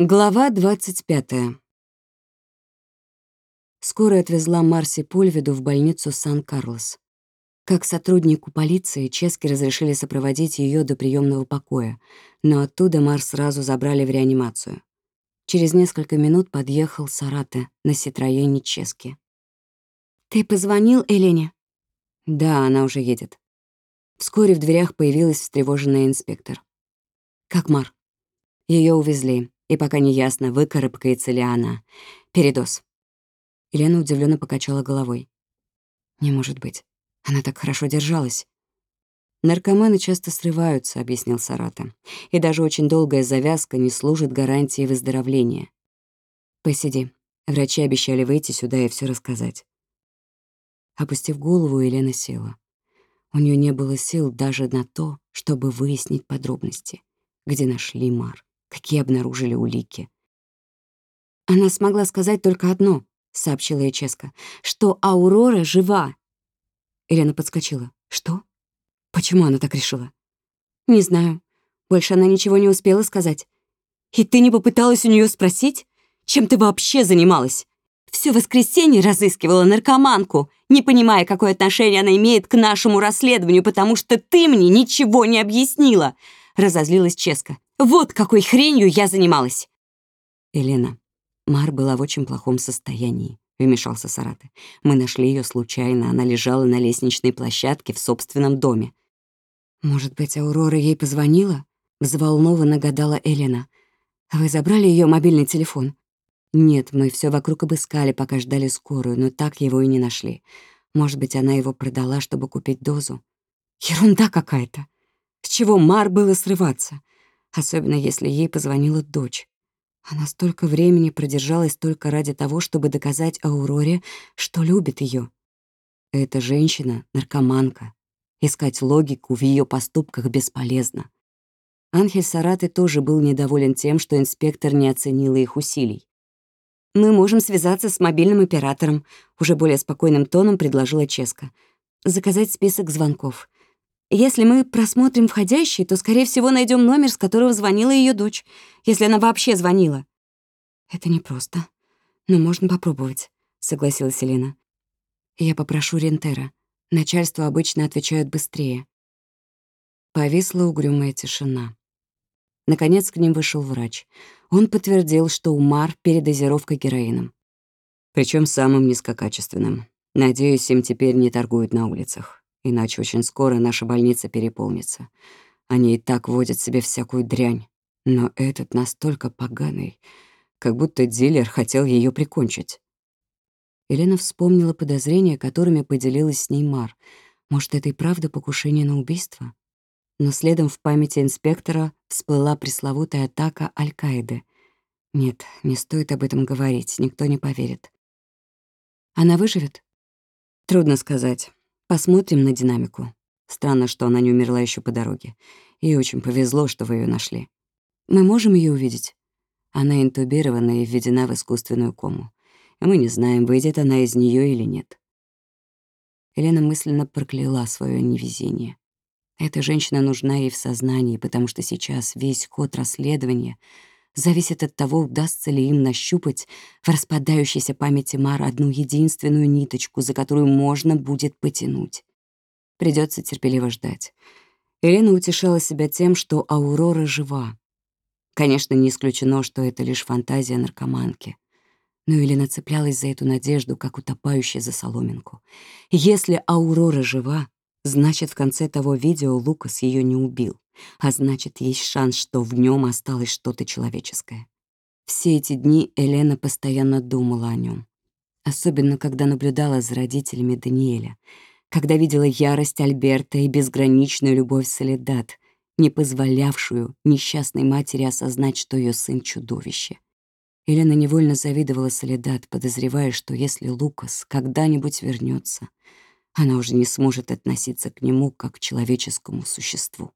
Глава 25. Скорая отвезла Марси Пульведу в больницу Сан-Карлос. Как сотруднику полиции, Чески разрешили сопроводить ее до приемного покоя, но оттуда Марс сразу забрали в реанимацию. Через несколько минут подъехал Сарате на Ситроене Чески. «Ты позвонил Элене?» «Да, она уже едет». Вскоре в дверях появилась встревоженная инспектор. «Как Мар?» Ее увезли, и пока не ясно, выкарабкается ли она. Передоз. Елена удивленно покачала головой. «Не может быть. Она так хорошо держалась». «Наркоманы часто срываются», — объяснил Сарата. «И даже очень долгая завязка не служит гарантией выздоровления. Посиди. Врачи обещали выйти сюда и все рассказать». Опустив голову, Елена села. У нее не было сил даже на то, чтобы выяснить подробности, где нашли Мар, какие обнаружили улики. Она смогла сказать только одно, сообщила ей Ческа, что Аурора жива. Елена подскочила. Что? Почему она так решила? Не знаю. Больше она ничего не успела сказать. И ты не попыталась у нее спросить, чем ты вообще занималась? Все воскресенье разыскивала наркоманку, не понимая, какое отношение она имеет к нашему расследованию, потому что ты мне ничего не объяснила. Разозлилась Ческа. Вот какой хренью я занималась. Елена, Мар была в очень плохом состоянии, вмешался Сараты. Мы нашли ее случайно, она лежала на лестничной площадке в собственном доме. Может быть, Аурора ей позвонила? Взволнованно гадала Элена. Вы забрали ее мобильный телефон? Нет, мы все вокруг обыскали, пока ждали скорую, но так его и не нашли. Может быть, она его продала, чтобы купить дозу. Ерунда какая-то. С чего Мар было срываться? Особенно если ей позвонила дочь. Она столько времени продержалась только ради того, чтобы доказать Ауроре, что любит ее. Эта женщина — наркоманка. Искать логику в ее поступках бесполезно. Анхель Сараты тоже был недоволен тем, что инспектор не оценила их усилий. «Мы можем связаться с мобильным оператором», — уже более спокойным тоном предложила Ческа. «Заказать список звонков. Если мы просмотрим входящие, то, скорее всего, найдем номер, с которого звонила ее дочь, если она вообще звонила. Это непросто, но можно попробовать, согласилась Елена. Я попрошу Рентера. Начальство обычно отвечают быстрее. Повисла угрюмая тишина. Наконец к ним вышел врач. Он подтвердил, что у Мар передозировка героином. Причем самым низкокачественным. Надеюсь, им теперь не торгуют на улицах иначе очень скоро наша больница переполнится. Они и так водят себе всякую дрянь, но этот настолько поганый, как будто дилер хотел ее прикончить. Елена вспомнила подозрения, которыми поделилась с ней Мар. Может, это и правда покушение на убийство? Но следом в памяти инспектора всплыла пресловутая атака Аль-Каиды. Нет, не стоит об этом говорить, никто не поверит. Она выживет? Трудно сказать. Посмотрим на динамику. Странно, что она не умерла еще по дороге. Ей очень повезло, что вы ее нашли. Мы можем ее увидеть? Она интубирована и введена в искусственную кому. И мы не знаем, выйдет она из нее или нет. Елена мысленно прокляла свое невезение. Эта женщина нужна ей в сознании, потому что сейчас весь ход расследования — зависит от того, удастся ли им нащупать в распадающейся памяти Мара одну единственную ниточку, за которую можно будет потянуть. Придется терпеливо ждать. Елена утешала себя тем, что Аурора жива. Конечно, не исключено, что это лишь фантазия наркоманки. Но Елена цеплялась за эту надежду, как утопающая за соломинку. Если Аурора жива, значит, в конце того видео Лукас ее не убил а значит, есть шанс, что в нем осталось что-то человеческое. Все эти дни Елена постоянно думала о нем, особенно когда наблюдала за родителями Даниэля, когда видела ярость Альберта и безграничную любовь Солидат, не позволявшую несчастной матери осознать, что ее сын — чудовище. Елена невольно завидовала Солидат, подозревая, что если Лукас когда-нибудь вернется, она уже не сможет относиться к нему как к человеческому существу.